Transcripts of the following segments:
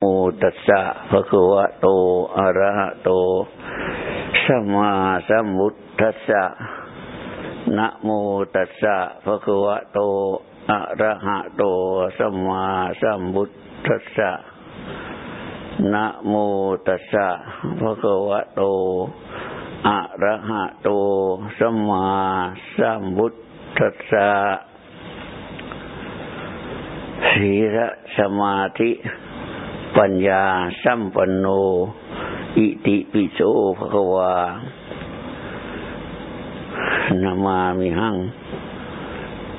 โมตัสสะภะคะวะโต อะระหะโต สัมมาสัมพุทธัสสะ นะโมตัสสะภะคะวะโต อะระหะโต สัมมาสัมพุทธัสสะ นะโมตัสสะภะคะวะโต อะระหะโต สัมมาสัมพุทธัสสะ สีระสมาธิ ปัญญา สัมปันโน อิติปิโสภควานามามิหัง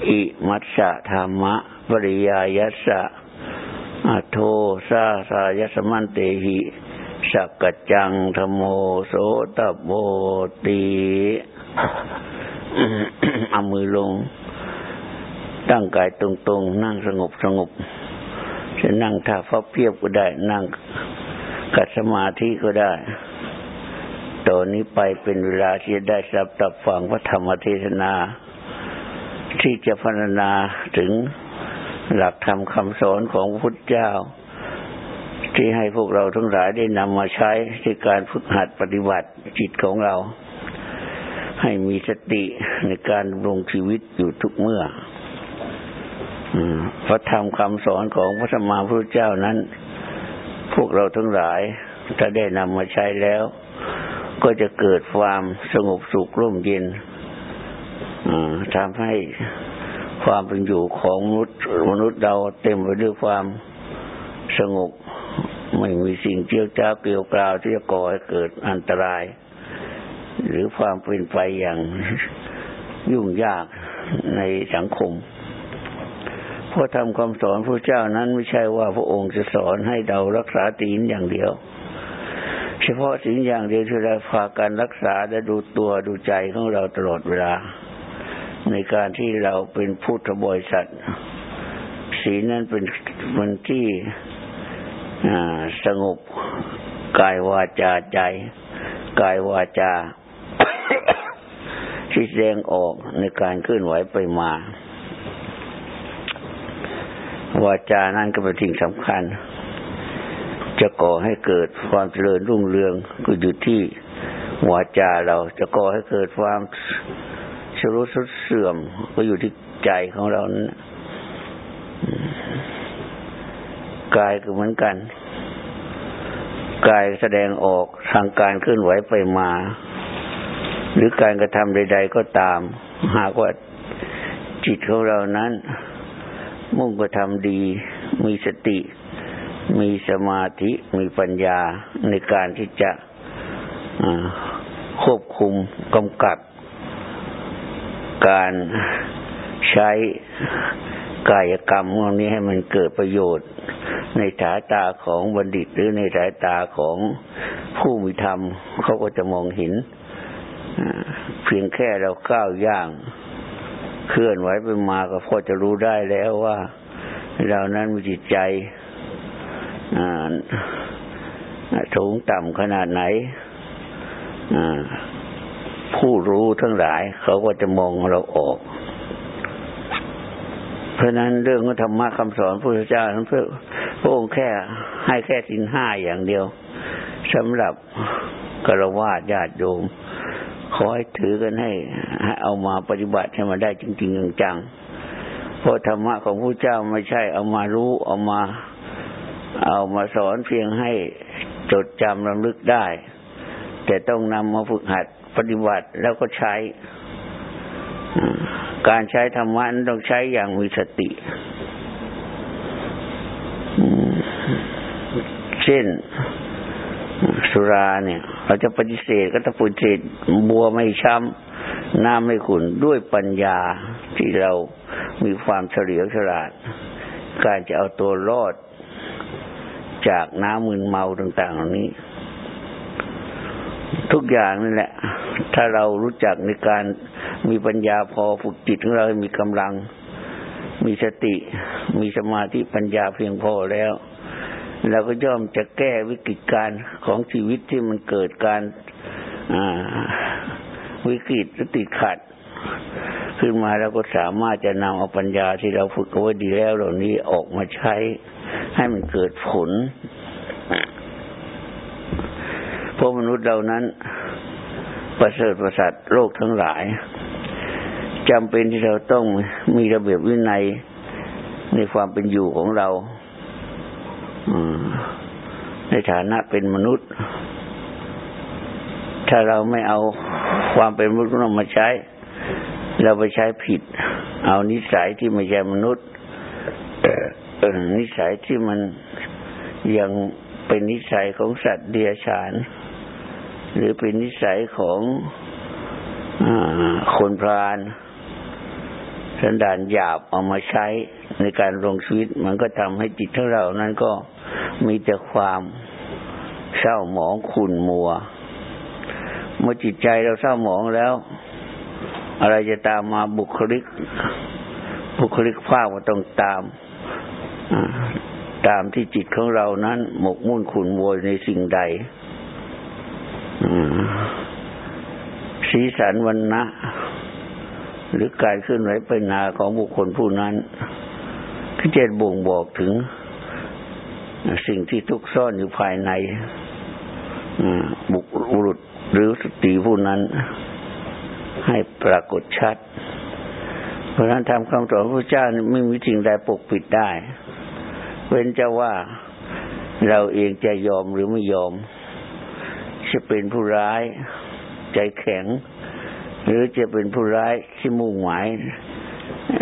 อิมัสสะธรรมะปริยายัสสะอโทสาสายสมันเตหิสักจังธโมโสตโบตีเอามือลง ตั้งกายตรงๆ นั่งสงบสงบ จะนั่งท่าฟับเพียบก็ได้ นั่งกัดสมาธิก็ได้ตอนนี้ไปเป็นเวลาที่จะได้สับตับฟังพระธรรมเทศนา ที่จะพรรณนาถึงหลักธรรมคำสอนของพระพุทธเจ้า ที่ให้พวกเราทั้งหลายได้นำมาใช้ในการฝึกหัดปฏิบัติจิตของเรา ให้มีสติในการดำรงชีวิตอยู่ทุกเมื่อ พระธรรมคำสอนของพระสัมมาพุทธเจ้านั้น พวกเราทั้งหลายถ้าได้นำมาใช้แล้ว ก็จะเกิดความสงบสุขร่มเย็นทำให้ความเป็นอยู่ของมนุษย์มนุษย์เราเต็มไปด้วยความสงบไม่มีสิ่งเจียวจ้าเกลียวกราวที่จะก่อให้เกิดอันตราย หรือความเป็นไปอย่างยุ่งยากในสังคม พระธรรมคำสอนพระเจ้านั้นไม่ใช่ว่าพระองค์จะสอนให้เรารักษาศีลอย่างเดียว เฉพาะศีลอย่างเดียวที่เราพาการรักษาและดูตัวดูใจของเราตลอดเวลา ในการที่เราเป็นพุทธบริษัทศีลนั้นเป็นมันที่สงบกายวาจาใจ กายวาจาที่แสดงออกในการเคลื่อนไหวไปมา วาจานั่นก็เป็นสิ่งสำคัญ จะก่อให้เกิดความเจริญรุ่งเรืองก็อยู่ที่วาจาเราจะก่อให้เกิดความชรุสุดเสื่อม ก็อยู่ที่ใจของเรานั้นกายก็เหมือนกัน กายแสดงออกทางการเคลื่อนไหวไปมา หรือการกระทำใด ๆ ก็ตาม หากว่าจิตของเรานั้น มุ่งกระทำดี มีสติ มีสมาธิ มีปัญญาในการที่จะควบคุมกำกับ การใช้กายกรรมพวกนี้ให้มันเกิดประโยชน์ ในสายตาของบัณฑิตหรือในสายตาของผู้มีธรรมเขาก็จะมองเห็นเพียงแค่เราก้าวย่าง เคลื่อนไหวไปมาก็พอจะรู้ได้แล้วว่าเรานั้นมีจิตใจสูงต่ำขนาดไหนผู้รู้ทั้งหลาย เขาก็จะมองเราออก เพราะนั้นเรื่องของธรรมะคำสอนพระพุทธเจ้าทั้งเพื่อพระองค์แค่ให้แค่สินห้าอย่างเดียวสำหรับกระวาดญาติโยม ขอให้ถือกันให้ให้เอามาปฏิบัติให้มันได้จริงๆจังๆเพราะธรรมะของผู้เจ้าไม่ใช่เอามารู้เอามาเอามาสอนเพียงให้จดจำระลึกได้ แต่ต้องนำมาฝึกหัดปฏิบัติแล้วก็ใช้ การใช้ธรรมะนั้นต้องใช้อย่างมีสติ เช่น สุราเนี่ย เราจะปฏิเสธก็ต้องปฏิเสธบัวไม่ช้ำน้ำไม่ขุนด้วยปัญญาที่เรามีความเฉลียวฉลาด การจะเอาตัวรอดจากน้ำมึนเมาต่าง ๆ เหล่านี้ ทุกอย่างนั่นแหละ ถ้าเรารู้จักในการมีปัญญาพอฝึกจิตของเรามีกำลัง มีสติ มีสมาธิปัญญาเพียงพอแล้ว เราก็ย่อมจะแก้วิกฤตการของชีวิตที่มันเกิดการวิกฤตติดขัด ขึ้นมาเราก็สามารถจะนำเอาปัญญาที่เราฝึกเอาไว้ดีแล้วเหล่านี้ออกมาใช้ให้มันเกิดผลราะมนุษย์เรานั้น ประเสริฐประสัตโลกทั้งหลายจำเป็นที่เราต้องมีระเบียบวินัยในความเป็นอยู่ของเรา ในฐานะเป็นมนุษย์ ถ้าเราไม่เอาความเป็นมนุษย์ของเรามาใช้ เราไปใช้ผิด เอานิสัยที่ไม่ใช่มนุษย์นิสัยที่มันยังเป็นนิสัยของสัตว์เดียฉาน หรือเป็นนิสัยของอคนพรานสันดานหยาบเอามาใช้ในการลงชีวิต มันก็ทำให้จิตของเรานั้นก็ มีแต่ความเศร้าหมองขุ่นมัว เมื่อจิตใจเราเศร้าหมองแล้ว อะไรจะตามมาบุคลิก บุคลิกภาพก็ต้องตามตามที่จิตของเรานั้น หมกมุ่นขุ่นมัวในสิ่งใดสีสันวันนะ หรือการเคลื่อนไหวไปนาของบุคคลผู้นั้นก็จะบ่งบอกถึง สิ่งที่ทุกซ่อนอยู่ภายในบุรุษหรือสติผู้นั้น ให้ปรากฏชัด เพราะนั้นทำคำสอนพระเจ้าไม่มีสิ่งใดปกปิดได้ เว้นจะว่าเราเองจะยอมหรือไม่ยอม จะเป็นผู้ร้ายใจแข็ง หรือจะเป็นผู้ร้ายที่มุ่งหมาย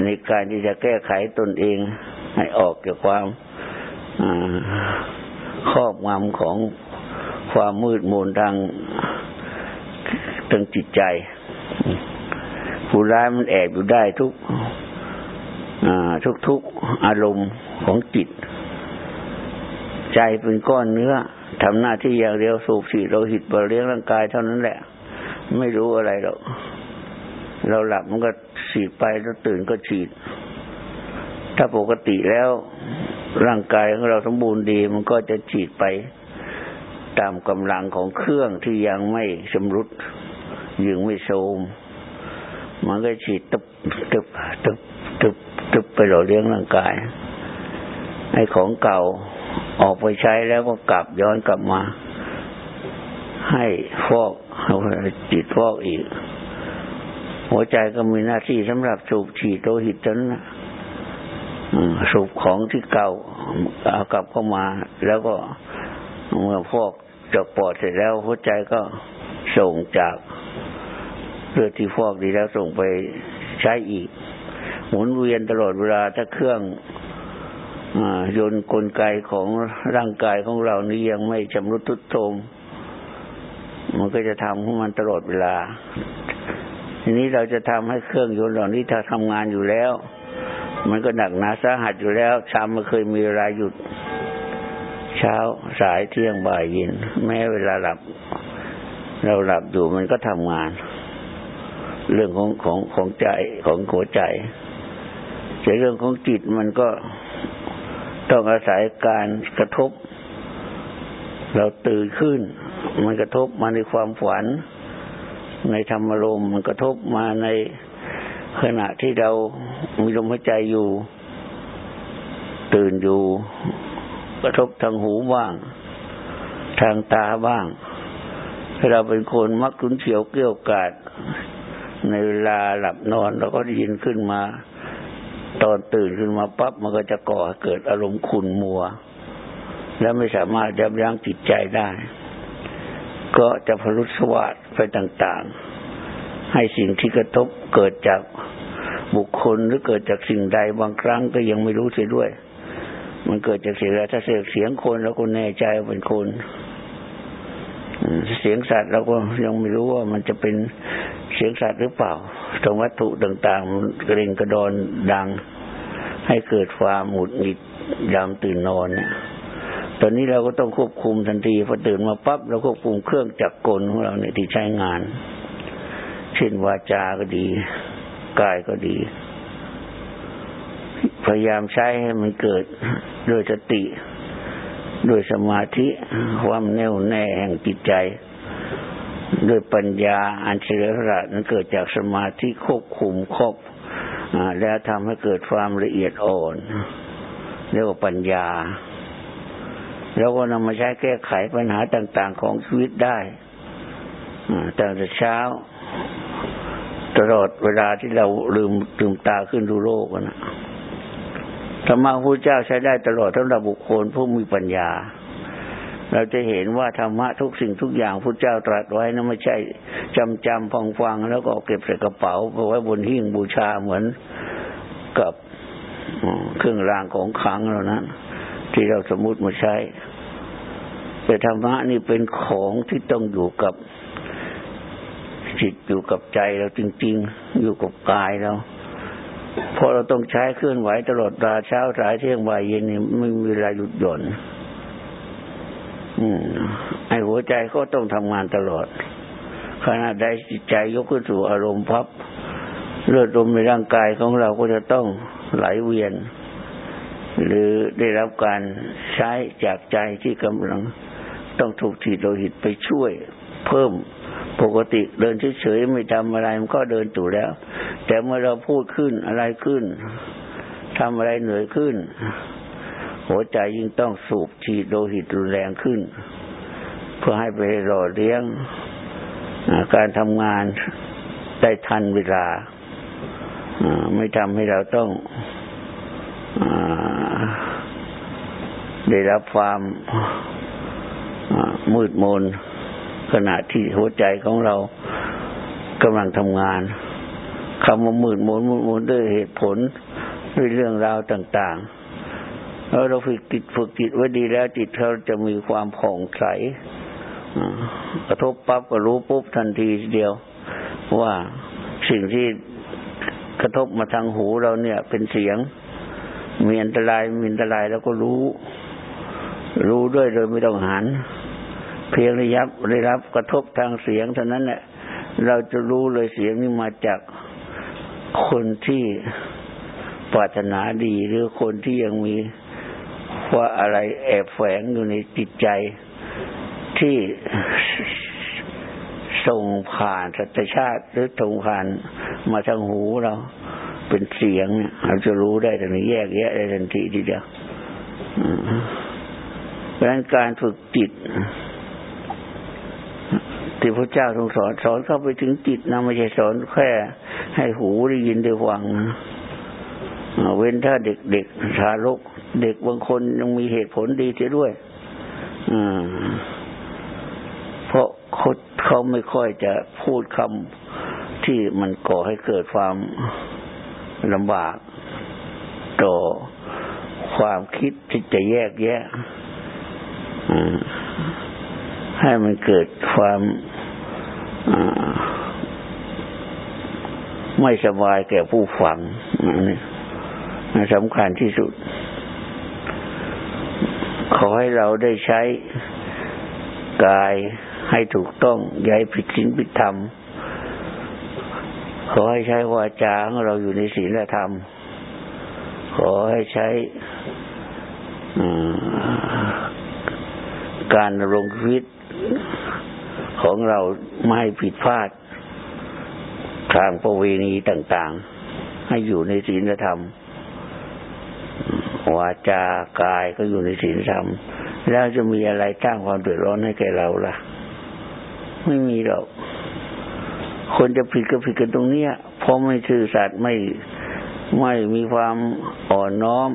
ในการที่จะแก้ไขตนเองให้ออกจากความ ครอบงำของความมืดมนทางทางจิตใจ ผู้ร้ายมันแอบอยู่ได้ทุกทุกทุกอารมณ์ของจิต ใจเป็นก้อนเนื้อทำหน้าที่อย่างเดียวสูบฉีดโลหิตบริเลี้ยงร่างกายเท่านั้นแหละ ไม่รู้อะไรหรอกเราหลับมันก็ฉีดไปแล้วตื่นก็ฉีด ถ้าปกติแล้ว ร่างกายของเราสมบูรณ์ดี มันก็จะฉีดไปตามกำลังของเครื่องที่ยังไม่ชำรุดยังไม่โทมมันก็ฉีดตึบตึบตึบตึบตึบไปหล่อเลี้ยงร่างกายไอ้ของเก่าออกไปใช้แล้วก็กลับย้อนกลับมา ให้ฟอกจิตฟอกอีก หัวใจก็มีหน้าที่สำหรับสูบฉีดโลหิตนั้น สูบของที่เก่าเอากลับเข้ามา แล้วก็เมื่อพวกจกปอดเสร็จแล้วหัวใจก็ส่งจากเลือดที่ฟอกดีแล้วส่งไปใช้อีก หมุนเวียนตลอดเวลาถ้าเครื่องยนต์กลไกของร่างกายของเรานี้ยังไม่ชำรุดทุดโทรมมันก็จะทำของมันตลอดเวลา ทีนี้เราจะทำให้เครื่องยนต์เหล่านี้ถ้าทำงานอยู่แล้ว มันก็หนักหนาสาหัสอยู่แล้วชามมันเคยมีเวลาหยุด เช้าสายเที่ยงบ่ายเย็นแม้เวลาหลับ เราหลับอยู่มันก็ทำงาน เรื่องของของของใจของหัวใจแต่เรื่องของจิตมันก็ต้องอาศัยการกระทบ เราตื่นขึ้น มันกระทบมาในความฝัน ในธรรมารมมันกระทบมาใน ขณะที่เรามีลมหายใจอยู่ ตื่นอยู่ กระทบทางหูบ้าง ทางตาบ้างเราเป็นคนมักคุ้นเฉียวเกี่ยวกาด ในเวลาหลับนอนเราก็ได้ยินขึ้นมา ตอนตื่นขึ้นมาปั๊บมันก็จะก่อเกิดอารมณ์ขุ่นมัว และไม่สามารถยับยั้งจิตใจได้ ก็จะพลุสวัสดไปต่างๆ ให้สิ่งที่กระทบเกิดจากบุคคลหรือเกิดจากสิ่งใดบางครั้งก็ยังไม่รู้เสียด้วย มันเกิดจากเสียงถ้าเสียงเสียงคนแล้วก็แน่ใจว่าเป็นคนเสียงสัตว์เราก็ยังไม่รู้ว่ามันจะเป็นเสียงสัตว์หรือเปล่าตรงวัตถุต่างๆกระเร็งกระดอนดัง ให้เกิดความหมุดหงิดยามตื่นนอนเนี่ยตอนนี้เราก็ต้องควบคุมทันทีพอตื่นมาปั๊บเราควบคุมเครื่องจักรกลของเราเนี่ยที่ใช้งาน เช่นวาจาก็ดี กายก็ดี พยายามใช้ให้มันเกิดโดยสติโดยสมาธิความแน่วแน่แห่งจิตใจโดยปัญญาอันเฉลียวฉลาดนั้นเกิดจากสมาธิควบคุมครบแล้วทำให้เกิดความละเอียดอ่อนเรียกว่าปัญญา แล้วก็นำมาใช้แก้ไขปัญหาต่าง ๆ ของชีวิตได้ตั้งแต่เช้า ตลอดเวลาที่เราลืมลืมตาขึ้นดูโลกนะธรรมะพระเจ้าใช้ได้ตลอดสำหรับบุคคลผู้มีปัญญา เราจะเห็นว่าธรรมะทุกสิ่งทุกอย่างพระเจ้าตรัสไว้นะไม่ใช่จำจำฟังฟังแล้วก็เก็บใส่กระเป๋าไปไว้บนหิ้งบูชาเหมือนกับเครื่องรางของขลังเหล่านั้นที่เราสมมติมาใช้แต่ธรรมะนี่เป็นของที่ต้องอยู่กับ จิตอยู่กับใจเราจริง ๆ อยู่กับกายเราพอเราต้องใช้เคลื่อนไหวตลอดราเช้าสายเที่ยงบ่ายเย็นนี่ไม่มีเวลาหยุดหย่อนอืมไอหัวใจก็ต้องทำงานตลอดขณะใดจิตใจยกขึ้นสู่อารมณ์พับเลือดลมในร่างกายของเราก็จะต้องไหลเวียน หรือได้รับการใช้จากใจที่กำลังต้องถูกถีดโลหิตไปช่วย เพิ่ม ปกติเดินเฉยๆไม่ทำอะไรมันก็เดินตู่แล้ว แต่เมื่อเราพูดขึ้นอะไรขึ้นทำอะไรเหนื่อยขึ้น หัวใจยิ่งต้องสูบฉีดโลหิตรุนแรงขึ้น เพื่อให้ไปหล่อเลี้ยงการทำงานได้ทันเวลา ไม่ทำให้เราต้องได้รับความมืดมน ขณะที่หัวใจของเรากำลังทำงานคำว่ามืดมนมืดมนด้วยเหตุผลด้วยเรื่องราวต่างๆแล้วเราฝึกจิตฝึกจิตไว้ดีแล้วจิตเราจะมีความผ่องใสกระทบปั๊บก็รู้ปุ๊บทันทีเดียว ว่าสิ่งที่กระทบมาทางหูเราเนี่ย เป็นเสียง มีอันตรายมีอันตรายแล้วก็รู้ รู้ด้วยโดยไม่ต้องหัน เพียงระยับได้รับกระทบทางเสียงเท่านั้นแหละเราจะรู้เลยเสียงนี้มาจากคนที่ปรารถนาดีหรือคนที่ยังมีว่าอะไรแอบแฝงอยู่ในจิตใจที่ส่งผ่านสัตชาติ หรือส่งผ่านมาทางหูเราเป็นเสียงเราจะรู้ได้ทันทีแยกแยะได้ทันทีทีเดียวเพราะฉะนั้นการฝึกจิต ที่พระเจ้าทรงสอนสอนเข้าไปถึงจิตนะไม่ใช่สอนแค่ ให้หูได้ยินได้ฟังนะเว้นถ้าเด็กเด็กทารก เด็กบางคนยังมีเหตุผลดีเสียด้วยเพราะเขาเขาไม่ค่อยจะพูดคำที่มันก่อให้เกิดความลำบาก ต่อความคิดที่จะแยกแยะให้มันเกิดความ ไม่สบายแก่ผู้ฟังนี่สำคัญที่สุด ขอให้เราได้ใช้กายให้ถูกต้องย้ายผิดศีลผิดธรรม ขอให้ใช้วาจาของเราอยู่ในศีลธรรม ขอให้ใช้การลงชีวิต ของเราไม่ให้ผิดพลาด ทางประเวณีต่าง ๆ ให้อยู่ในศีลธรรม วาจากายก็อยู่ในศีลธรรม แล้วจะมีอะไรสร้างความเดือดร้อนให้แก่เราล่ะ ไม่มีหรอกคนจะผิดก็ผิดกันตรงเนี้ยเพราะไม่ซื่อสัตย์ไม่ไม่มีความอ่อนน้อม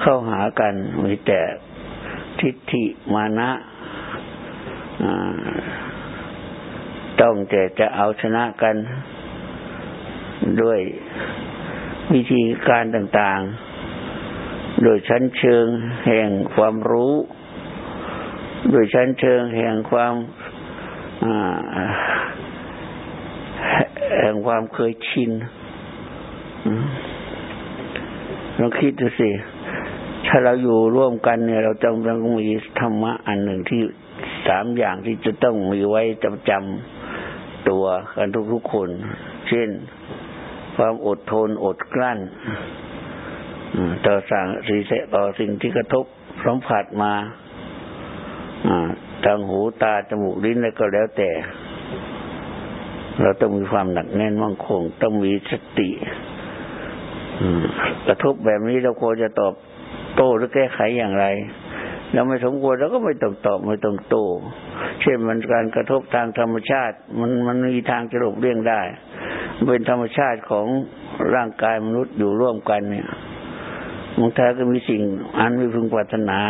เข้าหากันมีแต่ทิฏฐิมานะ ต้องแต่จะเอาชนะกันด้วยวิธีการต่างๆ โดยชั้นเชิงแห่งความรู้ โดยชั้นเชิงแห่งความแห่งความเคยชินลองคิดดูสิ ถ้าเราอยู่ร่วมกันเนี่ย เราจำเป็นต้องมีธรรมะอันหนึ่งที่ สามอย่างที่จะต้องมีไว้จำจำตัวกันทุกๆคน เช่น ความอดทนอดกลั้นต่อสั่งสีเสต่อสิ่งที่กระทบสัมผัสมาทางหูตาจมูกลิ้นแล้วก็แล้วแต่ เราต้องมีความหนักแน่นมั่งคง ต้องมีสติกระทบแบบนี้เราควรจะตอบโต้หรือแก้ไขอย่างไร เราไม่สมควรเราก็ไม่ต้องตอบไม่ต้องโต้เช่นมันการกระทบทางธรรมชาติ มันมันมีทางจะหลบเลี่ยงได้ เป็นธรรมชาติของร่างกายมนุษย์อยู่ร่วมกันเนี่ยมันแท้ก็มีสิ่งอันไมีพึงปรารถนา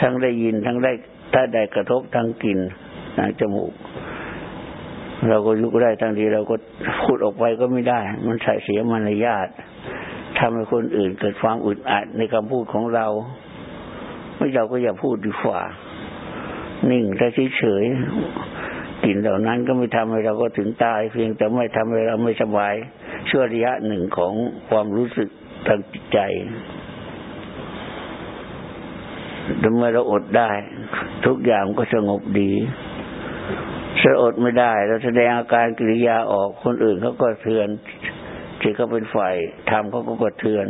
ทั้งได้ยินทั้งได้ถ้าได้กระทบทางกลิ่นทางจมูก เราก็ยุกได้ทั้งทีเราก็พูดออกไปก็ไม่ได้ มันใส่เสียมารยาททำให้คนอื่นเกิดความอึดอัดในคำพูดของเรา ไม่เราก็อย่าพูดดีกว่า นิ่งแต่เฉยๆกลิ่นเหล่านั้นก็ไม่ทำให้เราก็ถึงตาย เพียงแต่ไม่ทำให้เราไม่สบายช่วระยะหนึ่งของความรู้สึกทางจิตใจแต่เมื่อเราอดได้ ทุกอย่างก็สงบดีถ้าอดไม่ได้ เราแสดงอาการกิริยาออกคนอื่นเขาก็เทือนที่เขาเป็นฝ่ายทำเขาก็กระเทือน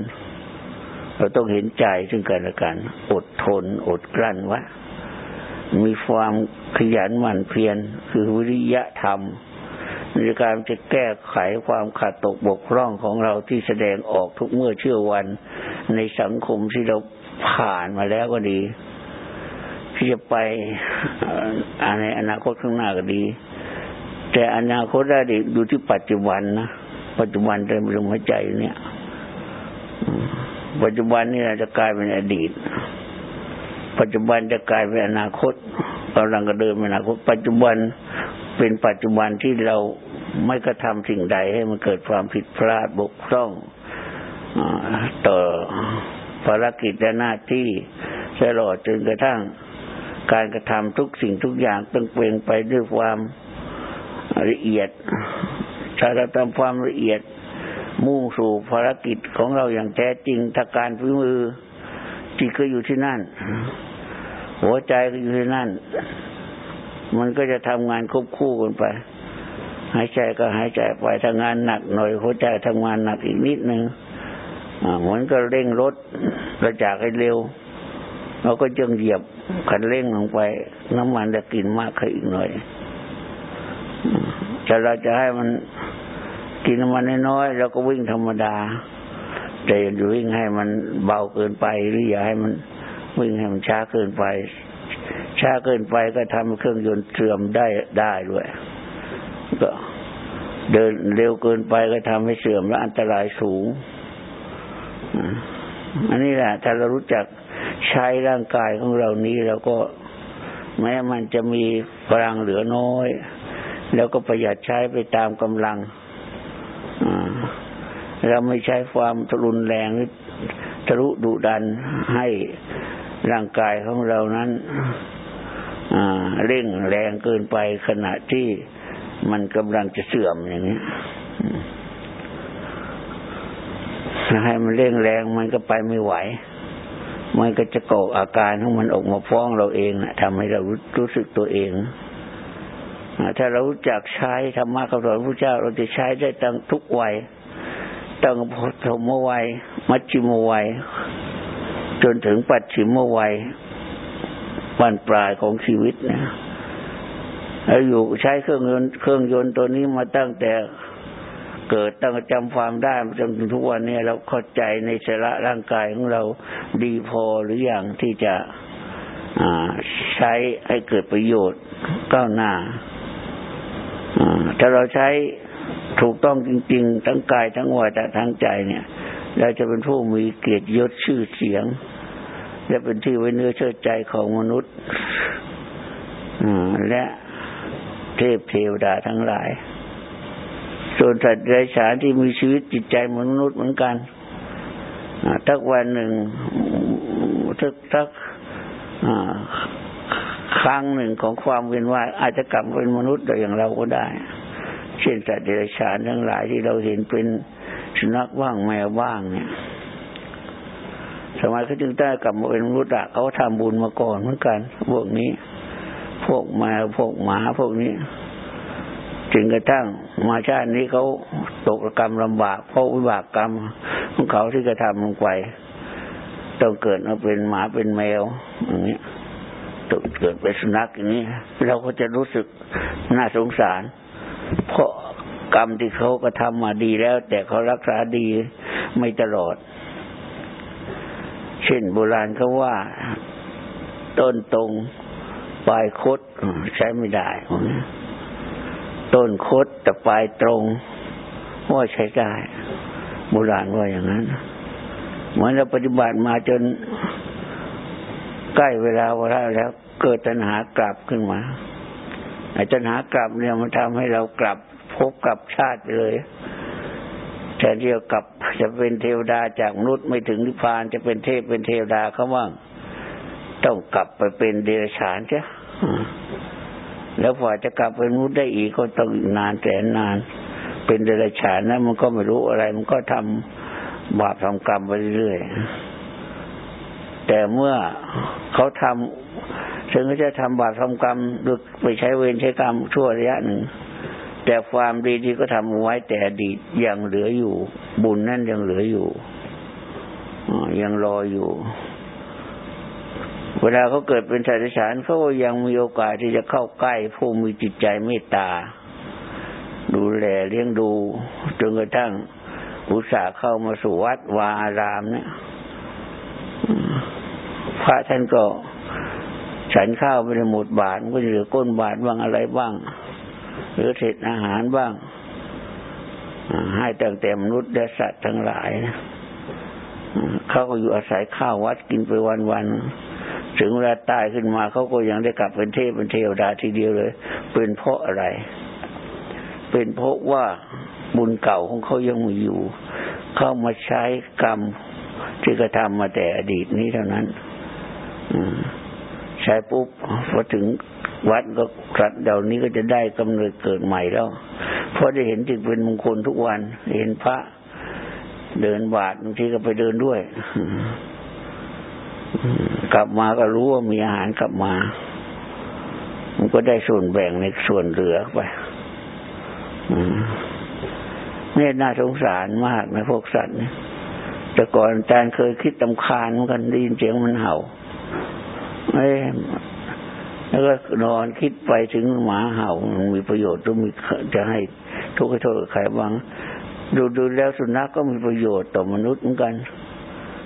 เราต้องเห็นใจซึ่งกันและกัน อดทน อดกลั้นวะมีความขยันหมั่นเพียรคือวิริยะธรรมในการจะแก้ไขความขาดตกบกพร่องของเราที่แสดงออกทุกเมื่อเชื่อวันในสังคมที่เราผ่านมาแล้วก็ดี ที่จะไปในอนาคตข้างหน้าก็ดี แต่อนาคตได้ดูที่ปัจจุบันนะปัจจุบันเต็มลมหายใจเนี่ย ปัจจุบันนี่จะกลายเป็นอดีต ปัจจุบันจะกลายเป็นอนาคตกำลังกระเดินอนาคต ปัจจุบันเป็นปัจจุบันที่เราไม่กระทำสิ่งใดให้มันเกิดความผิดพลาดบกพร่องต่อภารกิจและหน้าที่ตลอดจนกระทั่งการกระทำทุกสิ่งทุกอย่างต้องเป็นไปด้วยความละเอียดถ้าเราทำความละเอียด มุ่งสู่ภารกิจของเราอย่างแท้จริงถ้าการฝีมือจิตก็อยู่ที่นั่น หัวใจก็อยู่ที่นั่น มันก็จะทำงานควบคู่กันไป หายใจก็หายใจไปทำงานหนักหน่อยหัวใจทำงานหนักอีกนิดนึงเหมือนก็เร่งรถกระจากให้เร็ว เราก็จึงเหยียบคันเร่งลงไป น้ำมันจะกินมากขึ้นอีกหน่อยแต่เราจะให้มัน กินน้ำมันน้อยๆแล้วก็วิ่งธรรมดา แต่อย่าวิ่งให้มันเบาเกินไปหรืออย่าให้มันวิ่งให้มันช้าเกินไป ช้าเกินไปก็ทำให้เครื่องยนต์เสื่อมได้ได้ด้วย ก็เดินเร็วเกินไปก็ทำให้เสื่อมและอันตรายสูง อันนี้แหละถ้าเรารู้จักใช้ร่างกายของเรานี้เราก็แม้มันจะมีพลังเหลือน้อย แล้วก็ประหยัดใช้ไปตามกำลัง เราไม่ใช้ความทรุนแรงทะลุดุดันให้ร่างกายของเรานั้นเร่งแรงเกินไปขณะที่มันกำลังจะเสื่อมอย่างนี้ให้มันเร่งแรงมันก็ไปไม่ไหว มันก็จะก่ออาการของมันออกมาฟ้องเราเองนะทำให้เรารู้สึกตัวเองถ้าเรารู้จักใช้ธรรมะคำสอนพระเจ้าเราจะใช้ได้ตั้งทุกวัย ตั้งปฐมวัย มัชชิมวัย จนถึงปัจฉิมวัยวันปลายของชีวิตนะเราอยู่ใช้เครื่องยนต์เครื่องยนต์ตัวนี้มาตั้งแต่เกิดตั้งจำความได้จนถึงทุกวันนี้เราเข้าใจในสาระร่างกายของเราดีพอหรืออย่างที่จะใช้ให้เกิดประโยชน์ก้าวหน้าถ้าเราใช้ ถูกต้องจริง ๆ ทั้งกายทั้งวาจาทั้งใจเนี่ยเราจะเป็นผู้มีเกียรติยศชื่อเสียง และเป็นที่ไว้เนื้อเชื่อใจของมนุษย์และเทพเทวดาทั้งหลาย ส่วนสัตว์ไร้ฉานที่มีชีวิตจิตใจมนุษย์เหมือนกันทักวันหนึ่งทักทักครั้งหนึ่งของความเวียนว่ายอาจจะกลับเป็นมนุษย์อย่างเราก็ได้ เช่นสัตว์เดรัจฉานทั้งหลายที่เราเห็นเป็นสุนัขบ้างแมวบ้างเนี่ย สมัยเขาจึงได้กลับมาเป็นมนุษย์เขาทำบุญมาก่อนเหมือนกัน พวกนี้ พวกแมวพวกหมาพวกนี้จึงกระทั่งมาชาตินี้เขาตกกรรมลำบากเพราะวิบากกรรมของเขาที่กระทำลงไปต้องเกิดมาเป็นหมาเป็นแมวอย่างนี้ตกเกิดเป็นสุนัขอย่างนี้ เราก็จะรู้สึกน่าสงสาร เพราะกรรมที่เขาก็ทำมาดีแล้ว แต่เขารักษาดีไม่ตลอด เช่นโบราณเขาว่าต้นตรงปลายคดใช้ไม่ได้ ต้นคดแต่ปลายตรงว่าใช้ได้โบราณว่าอย่างนั้นเหมือนเราปฏิบัติมาจนใกล้เวลาเวลาแล้วเกิดตัณหากลับขึ้นมา ตัณหากลับเนี่ยมันทำให้เรากลับพบกับชาติไปเลยแทนที่จะกลับจะเป็นเทวดาจากมนุษย์ไม่ถึงนิพพานจะเป็นเทพเป็นเทวดาเขาว่างต้องกลับไปเป็นเดรัจฉานใช่แล้วพอจะกลับเป็นมนุษย์ได้อีกก็ต้องนานแสนนาน เป็นเดรัจฉานนะมันก็ไม่รู้อะไร มันก็ทำบาปทำกรรมไปเรื่อยแต่เมื่อเขาทำ ถึงเขาจะทำบาปทำกรรมโดยไปใช้เวรใช้กรรมชั่วระยะหนึ่ง แต่ความดีที่ก็ทำไว้แต่อดีตยังเหลืออยู่ บุญนั่นยังเหลืออยู่ยังรออยู่ เวลาเขาเกิดเป็นสัตว์ฉานเขายังมีโอกาสที่จะเข้าใกล้ผู้มีจิตใจเมตตา ดูแลเลี้ยงดูจนกระทั่งอุตส่าห์เข้ามาสู่วัดวาอารามเนี่ยพระท่านก็ ฉันข้าวไปในหมดบาทก็เหลือก้นบาทบ้างอะไรบ้าง หรือเศษอาหารบ้างให้ตั้งแต่มนุษย์และสัตว์ทั้งหลายนะเขาก็อยู่อาศัยข้าววัดกินไปวันวันถึงเวลาตายขึ้นมาเขาก็ยังได้กลับเป็นเทพเป็นเทวดาทีเดียวเลย เป็นเพราะอะไร เป็นเพราะว่าบุญเก่าของเขายังมีอยู่ เข้ามาใช้กรรมที่กระทำมาแต่อดีตนี้เท่านั้น ใช้ปุ๊บพอถึงวัดก็สัตว์เหล่านี้ก็จะได้กำเนิดเกิดใหม่แล้ว เพราะได้เห็นจึงเป็นมงคลทุกวัน เห็นพระเดินบาทบางทีก็ไปเดินด้วย กลับมาก็รู้ว่ามีอาหารกลับมา มันก็ได้ส่วนแบ่งในส่วนเหลือไปเนี่ยน่าสงสารมากนะพวกสัตว์แต่ก่อนอาจารย์เคยคิดตำคาญเหมือนกันได้ยินเสียงมันเห่า แล้วก็นอนคิดไปถึงหมาเห่ามันมีประโยชน์ต้องมีจะให้ทุกข์ให้โทษใครบ้าง ดูดูแล้วสุนัขก็มีประโยชน์ต่อมนุษย์เหมือนกัน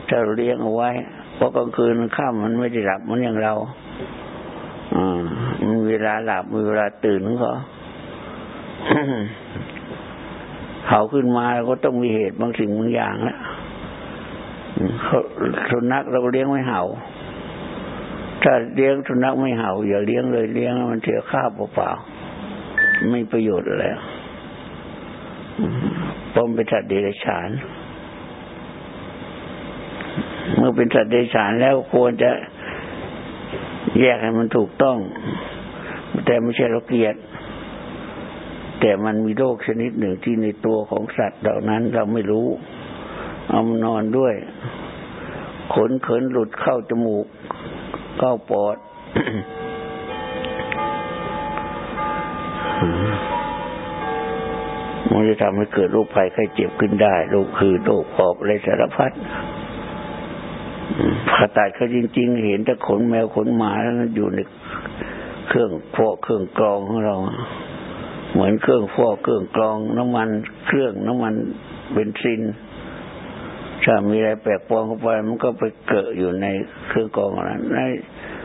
ถ้าเราเลี้ยงเอาไว้ เพราะกลางคืนมันข้ามมันไม่ได้หลับมันอย่างเราอ่ามีเวลาหลับมีเวลาตื่นเขาเห่าขึ้นมาก็ต้องมีเหตุบางสิ่งบางอย่างแล้วสุนัขเราเลี้ยงไม่เห่า ถ้าเลี้ยงสุนัขไม่เห่าอย่าเลี้ยงเลยเลี้ยงมันเสียค่าเปล่าๆไม่ประโยชน์อะไรปมเป็นสัตว์เดรัจฉาน เมื่อเป็นสัตว์เดรัจฉานแล้วควรจะแยกให้มันถูกต้อง แต่ไม่ใช่เราเกลียด แต่มันมีโรคชนิดหนึ่งที่ในตัวของสัตว์เหล่านั้นเราไม่รู้ เอามานอนด้วย ขนเขินหลุดเข้าจมูก เข้าปอดมันจะทำให้เกิดโรคภัยไข้เจ็บขึ้นได้โรคคือโรคปอบอะไรสารพัดผ่าตัดเขาจริง ๆ เห็นแต่ขนแมวขนหมาแล้วอยู่ในเครื่องฟอกเครื่องกรองของเรา เหมือนเครื่องฟอกเครื่องกรอง น้ำมัน เครื่องน้ำมันเบนซิน ถ้ามีอะไรแปลกปลอมเข้าไป มันก็ไปเกิดอยู่ในเครื่องกรองนั้นใน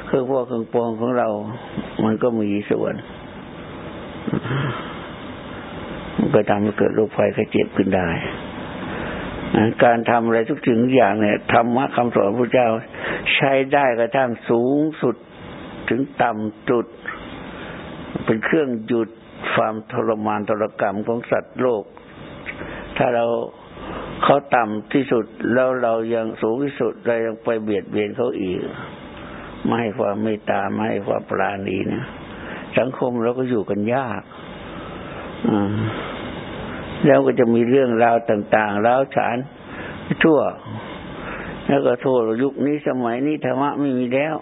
เครื่องพวกเครื่องปลองของเรา มันก็มีส่วนมันก็ทำให้เกิดโรคภัยไข้เจ็บขึ้นได้ การทำอะไรทุกสิ่งทุกอย่างเนี่ยธรรมะคำสอนพระเจ้า ใช้ได้กระทั่งสูงสุดถึงต่ำจุด เป็นเครื่องหยุดความทรมานทรกรรมของสัตว์โลก ถ้าเรา เขาต่ำที่สุดแล้วเรายังสูงที่สุดเรายังไปเบียดเบียนเขาอีก ไม่ให้ความเมตตาไม่ให้ความปราณีนะสังคมเราก็อยู่กันยากแล้วก็จะมีเรื่องราวต่างๆแล้วฉานทั่ว แล้วก็โทษยุคนี้สมัยนี้ธรรมะไม่มีแล้ว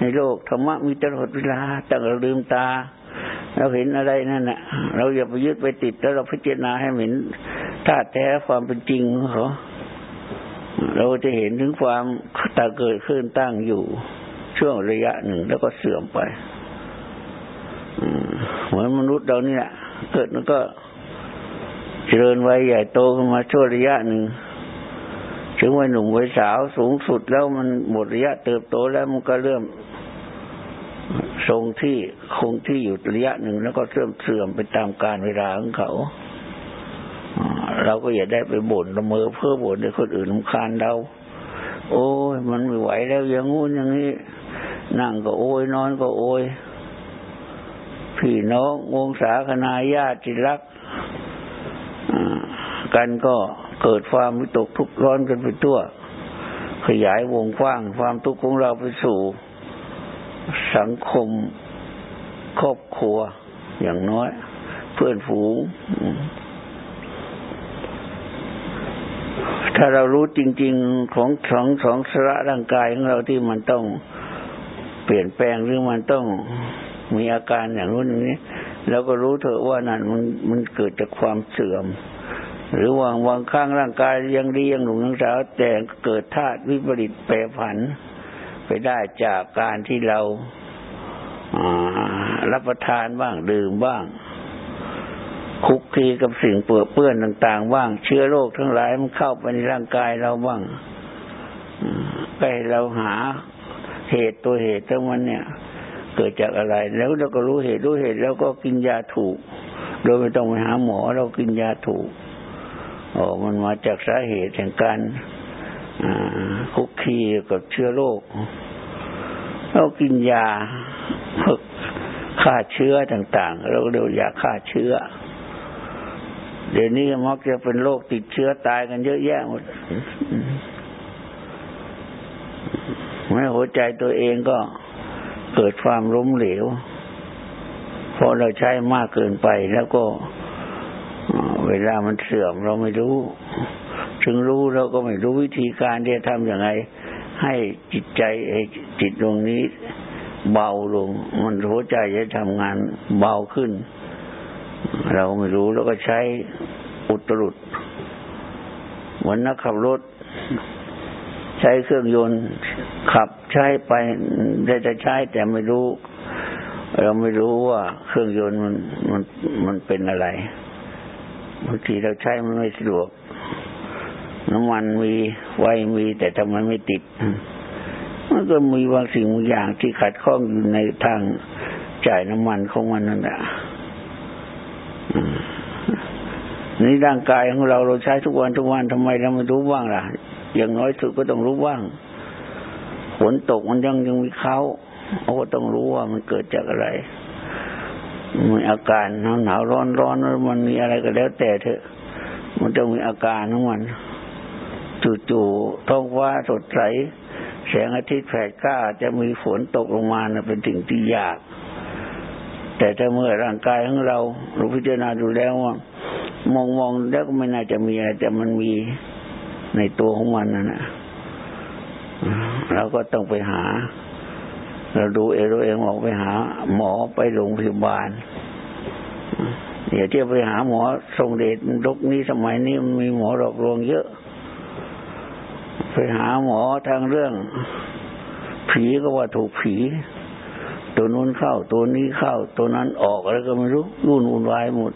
ในโลกธรรมะมีตลอดเวลาตั้งเราลืมตาเราเห็นอะไรนั่นน่ะเราอย่าไปยึดไปติดแล้วเราพิจารณาให้เห็น ธาตุแท้ความเป็นจริงของเขาเราจะเห็นถึงความตาเกิดขึ้นตั้งอยู่ช่วงระยะหนึ่งแล้วก็เสื่อมไปเหมือนมนุษย์เราเนี่ยเกิดแล้วก็เจริญวัยใหญ่โตขึ้นมาช่วงระยะหนึ่งถึงวัยหนุ่มวัยสาวสูงสุดแล้วมันหมดระยะเติบโตแล้วมันก็เริ่มทรงที่คงที่อยู่ระยะหนึ่งแล้วก็เสื่มเสื่อมไปตามการเวลาของเขา เราก็อย่าได้ไปบ่นละเมอเพื่อบ่นให้คนอื่นลำคาญเรา โอ้ยมันไม่ไหวแล้วอย่างงู้นอย่างนี้นั่งก็โอยนอนก็โอยพี่น้องวงศาคณาญาติรักกันก็เกิดความวิตกทุกข์ร้อนกันไปทั่ว ขยายวงกว้าง ความทุกข์ของเราไปสู่ สังคมครอบครัวอย่างน้อย เพื่อนฝูง ถ้าเรารู้จริง ๆของสองสองสระร่างกายของเราที่มันต้องเปลี่ยนแปลงหรือมันต้องมีอาการอย่างนู้นอย่างนี้แล้วก็รู้เถอะว่านั่นมันมันเกิดจากความเสื่อม หรือวางวางข้างร่างกายยังดียังหนุ่มยังสาวแต่เกิดธาตุวิปริตแปรผัน ไปได้จากการที่เรารับประทานบ้างดื่มบ้าง คุกคีกับสิ่งเปื้อเปื้อนต่างๆบ้าง เชื้อโรคทั้งหลายมันเข้าไปในร่างกายเราบ้างไปเราหาเหตุตัวเหตุทั้งมันเนี่ย เกิดจากอะไร แล้วเราก็รู้เหตุรู้เหตุแล้วก็กินยาถูก โดยไม่ต้องไปหาหมอเรากินยาถูกอ๋อมันมาจากสาเหตุแห่งการคุกคีกับเชื้อโรคเรากินยาฆ่าเชื้อต่าง ๆ เราเรียกยาฆ่าเชื้อ เดี๋ยวนี้มักจะเป็นโรคติดเชื้อตายกันเยอะแยะหมดแม้หัวใจตัวเองก็เกิดความล้มเหลวเพราะเราใช้มากเกินไปแล้วก็เวลามันเสื่อมเราไม่รู้ ถึงรู้เราก็ไม่รู้วิธีการที่จะทำอย่างไรให้จิตใจไอ้จิตตรงนี้ เบาลง มันหัวใจจะทำงานเบาขึ้น เราไม่รู้แล้วก็ใช้อุตรุดเหมือนนักขับรถ ใช้เครื่องยนต์ ขับใช้ไปได้จะใช้แต่ไม่รู้ เราไม่รู้ว่าเครื่องยนต์มันมันมันเป็นอะไรบางทีเราใช้มันไม่สะดวก น้ำมันมีไวมีแต่ทำไมไม่ติด มันก็มีบางสิ่งบางอย่างที่ขัดข้องอยู่ในทางจ่ายน้ำมันของมันนั่นแหละ นี่ร่างกายของเราเราใช้ทุกวันทุกวันทำไมเราไม่รู้บ้างล่ะ อย่างน้อยสุดก็ต้องรู้ว่างฝนตกมันยังยังมีเขาเราก็ต้องรู้ว่ามันเกิดจากอะไรมีอาการหนาวหนาวร้อนร้อนมันมีอะไรก็แล้วแต่เถอะ มันต้องมีอาการของมันจู่ๆท้องฟ้าสดใสแสงอาทิตย์แผดกล้าจะมีฝนตกลงมานะเป็นสิ่งที่ยาก แต่ถ้าเมื่อร่างกายของเราเราพิจารณาดูแล้วว่ามองมองแล้วก็ไม่น่าจะมีอะไรแต่มันมีในตัวของมันนั่นะเราก็ต้องไปหา เราดูเองเราเองออกไปหา หมอไปโรงพยาบาลอย่าเที่ยวไปหาหมอทรงเดชรกนี้สมัยนี้มีหมอหลอกลวงเยอะ ไปหาหมอทางเรื่อง ผีก็ว่าถูกผี ตัวนู้นเข้า ตัวนี้เข้า ตัวนั้นออกอะไรก็ไม่รู้รุ่นวุ่นวายหมด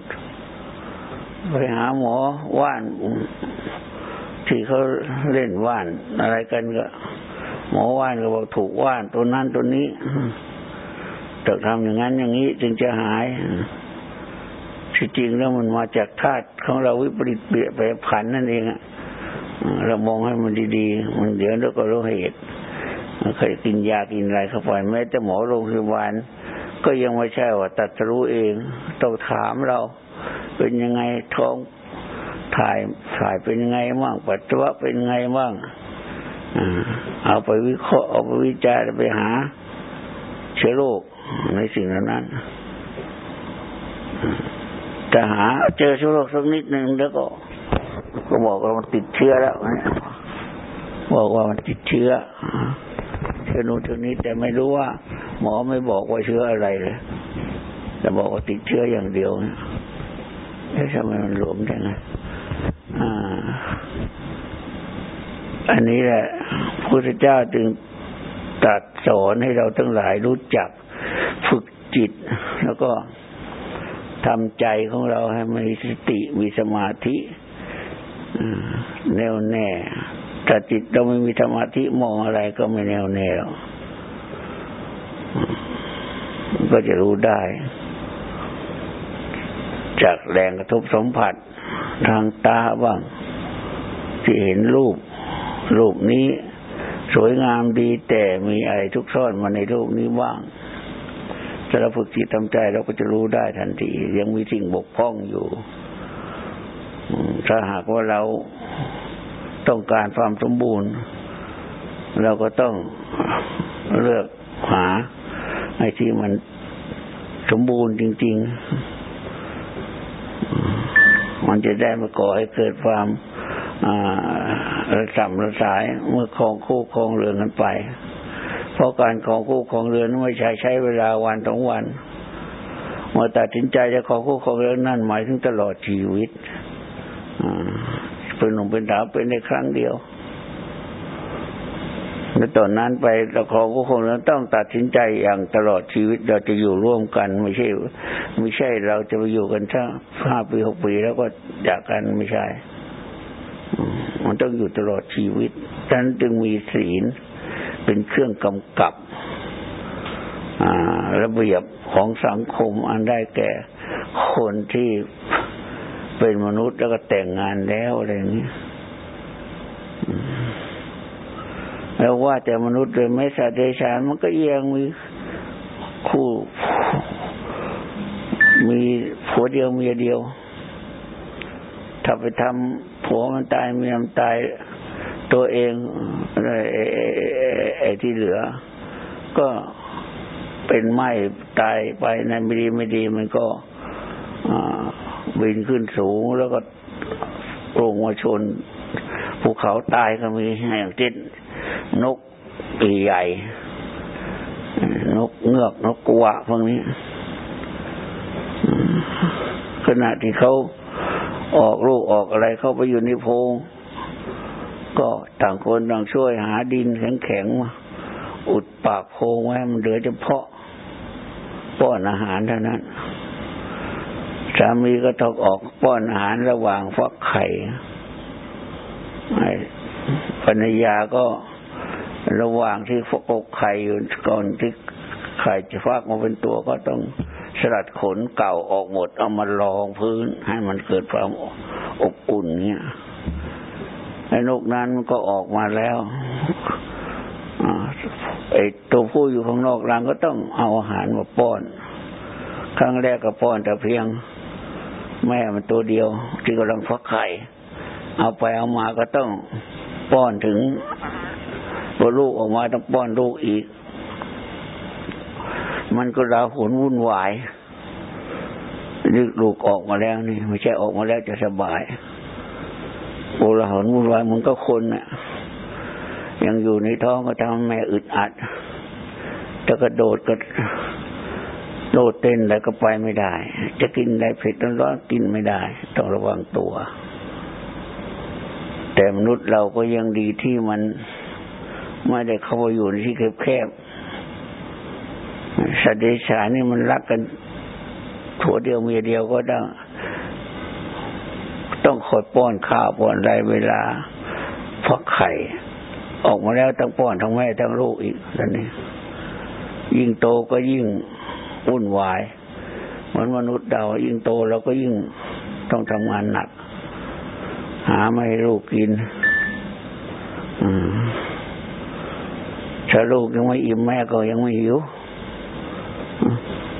ไปหาหมอว่าน ที่เขาเล่นว่าน อะไรกันก็ หมอว่านก็บอกถูกว่าน ตัวนั้นตัวนี้ต้องทำอย่างนั้นอย่างนี้จึงจะหายที่จริงแล้วมันมาจากธาตุของเราวิปริตเปลี่ยนไปผันนั่นเองอะเรามองให้มันดีๆ มันเดี๋ยวเราก็รู้เหตุ เคยกินยากินอะไรเข้าไปแม้แต่หมอโรงพยาบาลก็ยังไม่ใช่ว่าตัดรู้เองต้องถามเราเป็นยังไงท้องถ่ายถ่ายเป็นยังไงบ้างปัจจุบันเป็นยังไงบ้างเอาไปวิเคราะห์เอาไปวิจัยไปหา เชื้อโรคในสิ่งนั้นจะหาเจอเชื้อโรคสักนิดหนึ่งแล้วก็ ก็บอกว่ามันติดเชื้อแล้วบอกว่ามันติดเชื้อ ชนู้นเชื้อนี้ แต่ไม่รู้ว่า หมอไม่บอกว่าเชื้ออะไรเลยแต่บอกว่าติดเชื้ออย่างเดียวเนี่ยทำไมมันหลวมจังไงอันนี้แหละพระพุทธเจ้าจึงตรัสสอนให้เราทั้งหลายรู้จักฝึกจิต แล้วก็ทำใจของเราให้มีสติมีสมาธิแน่วแน่ ถ้าจิตเราไม่มีสมาธิมองอะไรก็ไม่แน่วแน่กก็จะรู้ได้ จากแรงกระทบสัมผัส ทางตาบ้าง ที่เห็นรูป รูปนี้ สวยงามดีแต่มีอะไรทุกซ่อนมาในรูปนี้บ้างถ้าเราฝึกจิตทำใจเราก็จะรู้ได้ทันทียังมีสิ่งบกพร่องอยู่ ถ้าหากว่าเรา ต้องการความสมบูรณ์ เราก็ต้องเลือกหาไอ้ที่มันสมบูรณ์จริง ๆ มันจะได้มาก่อให้เกิดความระสำระสายเมื่อคลองคู่คลองเรือนกันไป เพราะการคลองคู่คลองเรือนไม่ใช่ใช้เวลาวันสองวันเมื่อตัดสินใจจะคลองคู่คลองเรือนนั่นหมายถึงตลอดชีวิต เป็นหนุ่มเป็นสาวเป็นในครั้งเดียวแล้วตอนนั้นไปเราขอก็คงต้องตัดสินใจอย่างตลอดชีวิตเราจะอยู่ร่วมกัน ไม่ใช่ ไม่ใช่เราจะไปอยู่กันสักห้าปีหกปีแล้วก็จากกันไม่ใช่ มันต้องอยู่ตลอดชีวิตฉะนั้นจึงมีศีลเป็นเครื่องกำกับระเบียบของสังคมอันได้แก่คนที่ เป็นมนุษย์แล้วก็แต่งงานแล้วอะไรอย่างนี้แล้วว่าแต่มนุษย์เลยไม่สัตว์เดชานมันก็ยังมีคู่มีผัวเดียวเมียเดียว ถ้าไปทำผัวมันตายเมียมันตายตัวเองไอ้ที่เหลือ ก็เป็นไหมตายไปในไม่ดีไม่ดีมันก็ บินขึ้นสูงแล้วก็ลงมาชนภูเขาตายก็มีอย่างเช่นนกปีใหญ่ นกเงือกนกกวะพวกนี้ ขณะที่เขาออกลูกออกอะไรเข้าไปอยู่ในโพงก็ต่างคนต่างช่วยหาดินแข็งๆมาอุดปากโพงไว้มันเหลือเฉพาะป้อนอาหารเท่านั้น สามีก็ต้องออกป้อนอาหารระหว่างฟักไข่ภรรยาก็ระหว่างที่ฟักไข่อยู่ก่อนที่ไข่จะฟักมาเป็นตัวก็ต้องสลัดขนเก่าออกหมด เอามาลองพื้น ให้มันเกิดความอบอุ่นเนี่ยไอ้นกนั้นก็ออกมาแล้วไอ้ตัวผู้อยู่ข้างนอกรังก็ต้องเอาอาหารมาป้อน ครั้งแรกก็ป้อนแต่เพียง แม่มันตัวเดียว ที่กำลังฟักไข่ เอาไปเอามาก็ต้องป้อนถึงพอลูกออกมาต้องป้อนลูกอีก มันก็ราหุนวุ่นวายนึกลูกออกมาแล้วนี่ไม่ใช่ออกมาแล้วจะสบายโอราหุนวุ่นวายมันก็คนน่ะ ยังอยู่ในท้องก็ทำแม่อึดอัดจะกระโดดก็ โดดเต้นอะไรก็ไปไม่ได้ จะกินอะไรเผ็ดร้อนกินไม่ได้ ต้องระวังตัว แต่มนุษย์เราก็ยังดีที่มันไม่ได้เข้าไปอยู่ในที่แคบๆสัตว์เดชานี่มันรักกันถัวเดียวเมียเดียวก็ต้องต้องคอยป้อนข้าวป้อนไรเวลาฟักไข่ ออกมาแล้วต้องป้อนทั้งแม่ทั้งลูกอีกแล้วนี่ยิ่งโตก็ยิ่ง วุ่นวายเหมือนมนุษย์เรายิ่งโตเราก็ยิ่งต้องทำงานหนัก หาไม่ให้ลูกกินถ้าลูกยังไม่อิ่มแม่ก็ยังไม่หิว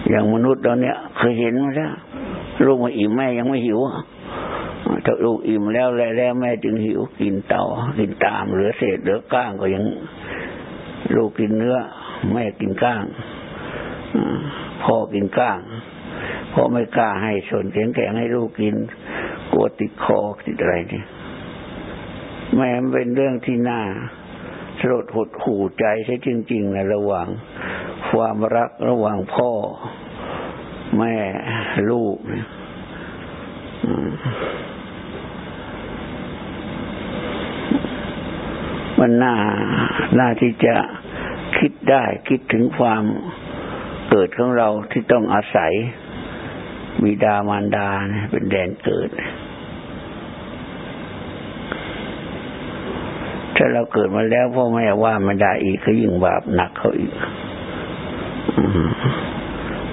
อย่างมนุษย์เราเนี่ยเคยเห็นมาแล้วลูกมาอิ่มแม่ยังไม่หิวถ้าลูกอิ่มแล้วแล้วแม่จึงหิวกินเต่ากินตามเหลือเศษเหลือก้างก็ยัง ลูกกินเนื้อแม่กินก้าง พ่อกินก้างพ่อไม่กล้าให้ส่วนแข็งแข็งให้ลูกกิน กลัวติดคอติดอะไรเนี่ยแม่เป็นเรื่องที่น่าสลดหดหู่ใจใช่จริงๆนะระหว่างความรักระหว่างพ่อ แม่ลูกมันน่า น่าที่จะคิดได้คิดถึงความ เกิดของเราที่ต้องอาศัยบิดามารดาเป็นแดนเกิด ถ้าเราเกิดมาแล้วพ่อแม่ว่าไม่ได้อีกก็ยิ่งบาปหนักเขาอีก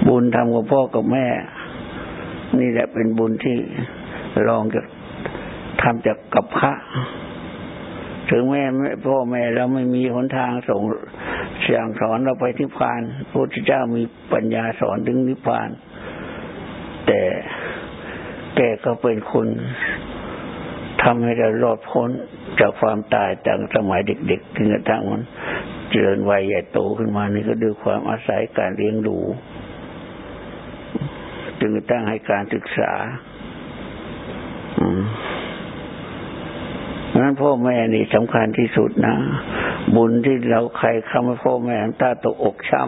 บุญทำกับพ่อกับแม่ นี่แหละเป็นบุญที่ลองจะทำจากกับพระ ถึงแม่พ่อแม่เราไม่มีหนทางส่งเสียงสอนเราไปที่พานพระพุทธเจ้ามีปัญญาสอนถึงนิพพาน แต่แกก็เป็นคนทำให้เรารอดพ้นจากความตายจากสมัยเด็กๆถึงกระทั่งมันเจริญวัยใหญ่โตขึ้นมานี่ก็ด้วยความอาศัยการเลี้ยงดูจึงตั้งให้การศึกษาเพราะ นั้นพ่อแม่นี่สำคัญที่สุดนะ บุญที่เราใครคำให้พ่อแม่ตาตกอกช้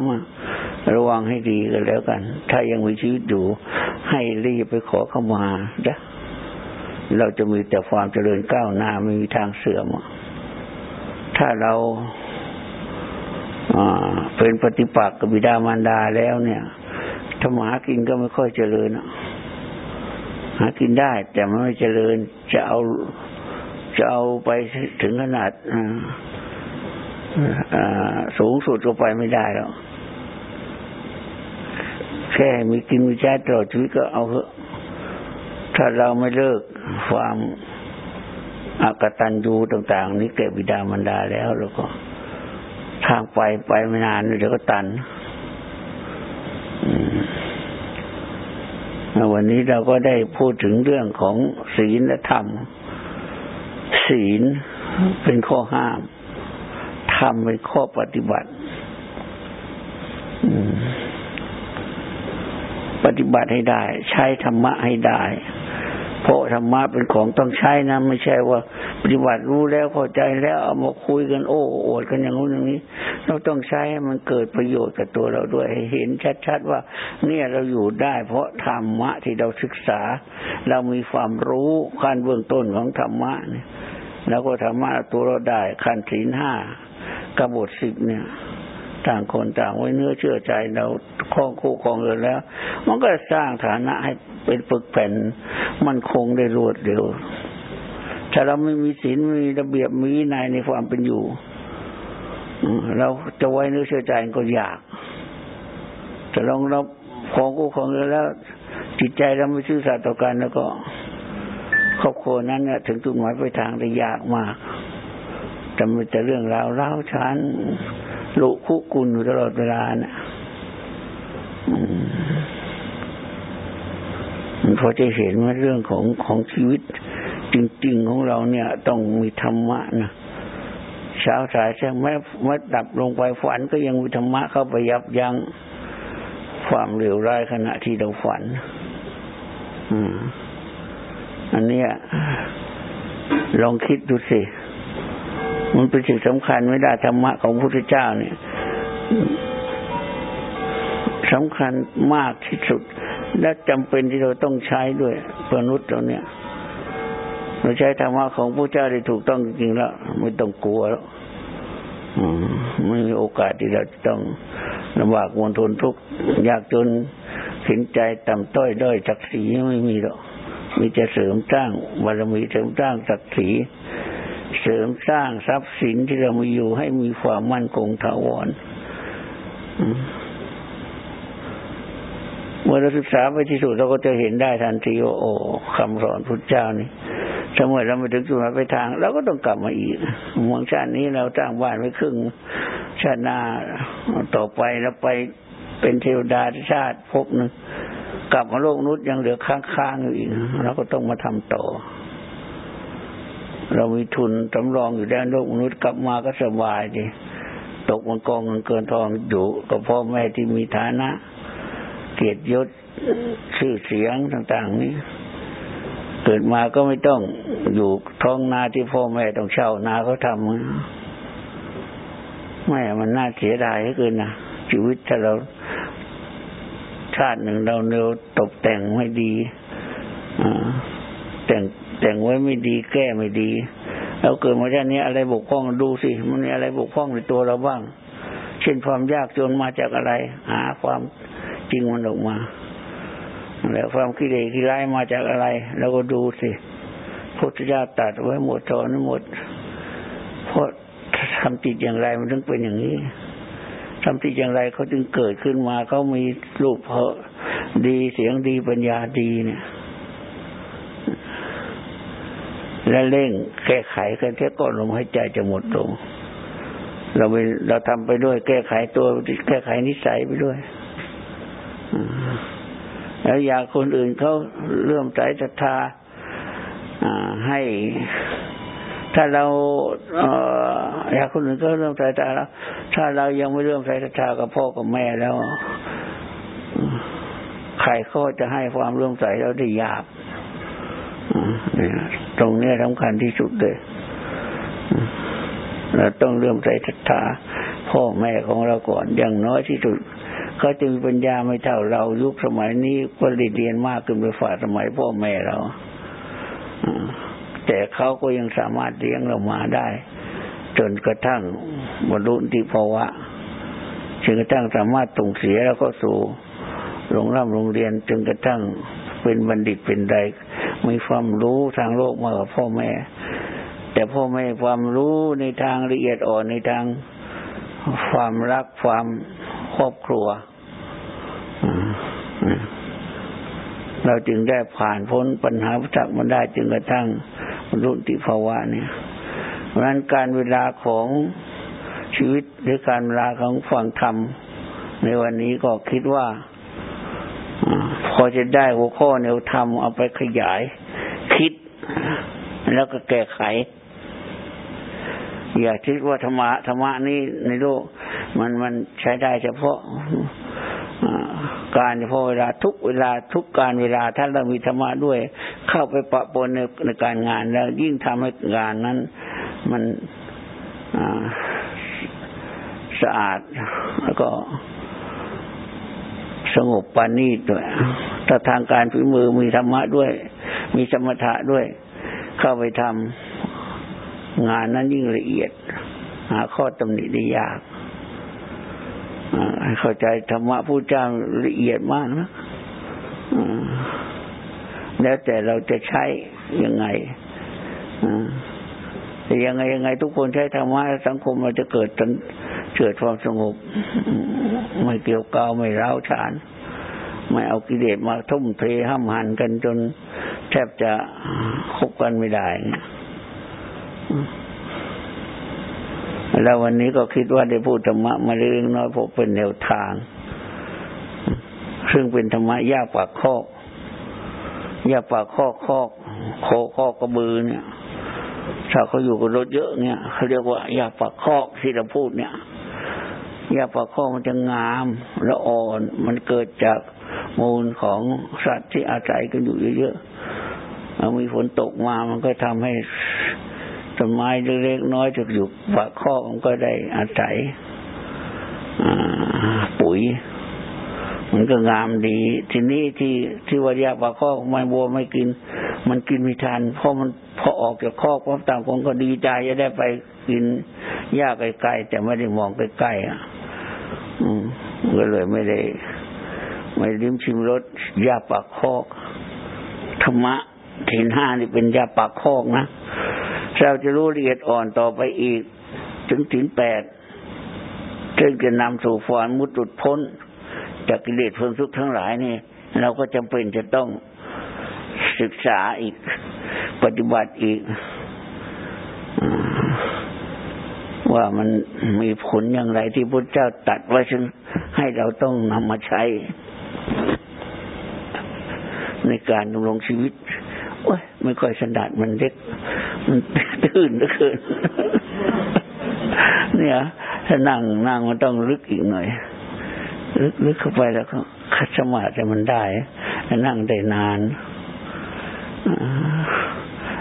ำระวังให้ดีกันแล้วกัน ถ้ายังมีชีวิตอยู่ ให้รีบไปขอเข้ามาจ้ะเราจะมีแต่ความเจริญก้าวหน้าไม่มีทางเสื่อม ถ้าเราเป็นปฏิปักษ์กับบิดามารดาแล้วเนี่ยถ้าหากินก็ไม่ค่อยเจริญหากินได้ แต่มันไม่เจริญจะเอา จะเอาไปถึงขนาดสูงสุดก็ไปไม่ได้หรอกแค่มีกินมีใช้ตลอดชีวิตก็เอาเถอะถ้าเราไม่เลิกความอากตันยูต่าง ๆ นี้แก่บิดามารดาแล้วแล้วก็ ทางไปไปไม่นานเดี๋ยวก็ตันวันนี้เราก็ได้พูดถึงเรื่องของศีลและธรรม ศีลเป็นข้อห้ามทำเป็นข้อปฏิบัติ ปฏิบัติให้ได้ ใช้ธรรมะให้ได้ เพราะธรรมะเป็นของต้องใช้นะไม่ใช่ว่า ปฏิบัติรู้แล้วเข้าใจแล้วเอามาคุยกันโอ้โอดกันอย่างนู้นอย่างนี้ เราต้องใช้ให้มันเกิดประโยชน์กับตัวเราด้วยให้เห็นชัดๆว่า เนี่ยเราอยู่ได้ เพราะธรรมะที่เราศึกษา เรามีความรู้ขั้นเบื้องต้นของธรรมะเนี่ยแล้วก็ธรรมะตัวเราได้ขั้นศีลห้ากบฏสิบเนี่ย ต่างคนต่างไว้เนื้อเชื่อใจเราคลองคู่ครองเงินแล้ว มันก็สร้างฐานะให้เป็นปึกแผ่น มันคงได้รวดเร็วถ้าเราไม่มีศีลมีระเบียบมีวินัยในความเป็นอยู่เราจะไว้เนื้อเชื่อใจก็ยากแต่ลองเราของคู่ของเงินแล้ว จิตใจเราไม่ชื่อสัตย์ต่อกันแล้วก็ครอบครัวนั้นเนี่ยถึงจุดหมายไปทางได้ยากมากจะมีแต่เรื่องราวเล่าชัน ลุคุกุลอยู่ตลอดเวลานะมันพอจะเห็นว่าเรื่องของของชีวิตจริง ๆ ของเราเนี่ย ต้องมีธรรมะนะเช้าสายแช่แม้เมื่อดับลงไปฝันก็ยังมีธรรมะเข้าไปยับยั้งความเหลวร้ายขณะที่เราฝันอันเนี้ยลองคิดดูสิ มันเป็นสิ่งสำคัญไม่ได้ธรรมะของพระพุทธเจ้าเนี่ยสำคัญมากที่สุด และจำเป็นที่เราต้องใช้ด้วยมนุษย์เราเนี่ยเราใช้ธรรมะของพระเจ้าได้ถูกต้องจริงแล้วไม่ต้องกลัวแล้วไม่มีโอกาสที่เราต้องลำบากมนทนทุกข์ยากจนสินใจต่ำต้อยด้อยศักดิ์ศรีไม่มีหรอกมีจะเสริมสร้างบารมีเสริมสร้างศักดิ์ศรี เสริมสร้างทรัพย์สินที่เรามีอยู่ให้มีความมั่นคงถาวรเมื่อเราศึกษาไปที่สุดเราก็จะเห็นได้ทันทีว่าโอ้คำสอนพุทธเจ้านี่สมัยเราไปถึงจุดหมายไปทางเราก็ต้องกลับมาอีกเมืองชาตินี้เราจ้างบ้านไว้ครึ่งชาติหน้าต่อไปเราไปเป็นเทวดาชาติพบหนึ่งกลับมาโลกนุษย์ยังเหลือค้างๆอยู่อีกเราก็ต้องมาทำต่อ เรามีทุนสำรองอยู่ด้านโลกมนุษย์กลับมาก็สบายดีตกมันกองเงินเกินทองอยู่กับพ่อแม่ที่มีฐานะ เกียรติยศชื่อเสียงต่างๆนี้ เกิดมาก็ไม่ต้องอยู่ท้องนาที่พ่อแม่ต้องเช่านาเขาทำไม่มันน่าเสียดายเกินนะชีวิตถ้าเราชาติหนึ่งเราเนวตกแต่งไม่ดีแต่ง แต่งไว้ไม่ดีแก้ไม่ดีแล้วเกิดมาชาตินี้อะไรบกพร่องดูสิมันมีอะไรบกพร่องในตัวเราบ้าง เช่นความยากจนมาจากอะไร หาความจริงมันออกมา แล้วความคิดเดคิดร้ายมาจากอะไรเราก็ดูสิพุทธเจ้าตัดไว้หมดสอนหมดเพราะทำจิตอย่างไรมันถึงเป็นอย่างนี้ทำที่อย่างไรเขาจึงเกิดขึ้นมาเขามีรูปเพอดีเสียงดีปัญญาดีเนี่ย และเร่งแก้ไขกันแค่ก่อนลมหายใจจะหมดลงเราไปเราทำไปด้วย แก้ไขตัวแก้ไขนิสัยไปด้วยแล้วอยากคนอื่นเขาเลื่มใจศรัทธาให้ ถ้าเราอยากคนอื่นก็เลื่มใจศรัทธาแล้ว ถ้าเรายังไม่เลื่มใจศรัทธากับพ่อกับแม่แล้วใครก็จะให้ความเลื่มใสเราได้ยาก ตรงนี้สำคัญที่สุดเลยเราต้องเลื่มใสศรัทธาพ่อแม่ของเราก่อนอย่างน้อยที่สุดเขาจะมีปัญญาไม่เท่าเรายุคสมัยนี้ก็เรียนมากขึ้นไปฝ่าสมัยพ่อแม่เราแต่เขาก็ยังสามารถเลี้ยงเรามาได้ จนกระทั่งบรรลุที่ภาวะจนกระทั่งสามารถตรงเสียแล้วก็สู่โรงร่ำโรงเรียนจนกระทั่งเป็นบัณฑิตเป็นใด มีความรู้ทางโลกมากกว่าพ่อแม่ แต่พ่อแม่ความรู้ในทางละเอียดอ่อนในทางความรักความครอบครัว เราจึงได้ผ่านพ้นปัญหาพุทธมันได้จึงกระทั่งรุ่นติภาวะเนี่ยเพราะนั้นการเวลาของชีวิตหรือการเวลาของฟังธรรมในวันนี้ก็คิดว่า พอจะได้หัวข้อแนวธรรมเอาไปขยาย คิดแล้วก็แก้ไข อย่าคิดว่าธรรมะธรรมะนี่ในโลก มันมันใช้ได้เฉพาะการเฉพาะเวลาทุกเวลาทุกการเวลาถ้าเรามีธรรมะด้วย เข้าไปปะปนในในการงานแล้ว ยิ่งทำให้งานนั้น มันสะอาดแล้วก็ สงบปานีด้วยถ้าทางการฝีมือมีธรรมะด้วย มีสมถะด้วย เข้าไปทำงานนั้นยิ่งละเอียด หาข้อตำหนิได้ยากเข้าใจธรรมะพูดจ้าละเอียดมากนะแล้วแต่เราจะใช้ยังไงแต่ยังไงยังไงทุกคนใช้ธรรมะสังคมเราจะเกิด เกิดความสงบ ไม่เกี่ยวกาวไม่ร้าวฉาน ไม่เอากิเลสมาทุ่มเทห้ามหันกันจนแทบจะคบกันไม่ได้เนี่ยแล้ววันนี้ก็คิดว่าได้พูดธรรมะมาเรื่อยน้อยพบเป็นแนวทาง ซึ่งเป็นธรรมะยากปากข้อยากปากข้อข้อกโคข้อกระบือเนี่ยถ้าเขาอยู่กับรถเยอะเนี่ยเขาเรียกว่ายาปากข้อที่เราพูดเนี่ย ยาปากข้อมันจะงามและอ่อน มันเกิดจากมูลของสัตว์ที่อาศัยกันอยู่เยอะๆมีฝนตกมามันก็ทำให้ต้นไม้เล็กๆน้อยจะอยู่ปากข้อมันก็ได้อาศัยปุ๋ย มันก็งามดี ทีนี้ที่ที่ว่ายาปากข้อไม่บัวไม่กิน มันกินไม่ทันเพราะมันพอออกจากข้อความต่างคนก็ดีใจจะได้ไปกินหญ้าไกลๆแต่ไม่ได้มองใกล้ๆอะก็เลยไม่ได้ ไม่ลิ้มชิมรสยาปากคอกธรรมะถินห้านี่เป็นยาปากคอกนะเราจะรู้ละเอียดอ่อนต่อไปอีก ถึงถินแปดจึงจะนำสู่ฝันมุตุดพ้น จากกิเลสเพลิงทุกข์ทั้งหลายนี่เราก็จำเป็นจะต้องศึกษาอีก ปฏิบัติอีก ว่ามันมีผลอย่างไรที่พระเจ้าตัดไว้ซึ่งให้เราต้องนำมาใช้ ในการดำรงชีวิตโอ้ยไม่ค่อยสนัดมันเล็ก มันตื่นเหลือเกินเนี่ยถ้านั่งนั่งมันต้องลึกอีกหน่อย ลึกเข้าไปแล้วก็คัดสมาธิมันได้นั่งได้นาน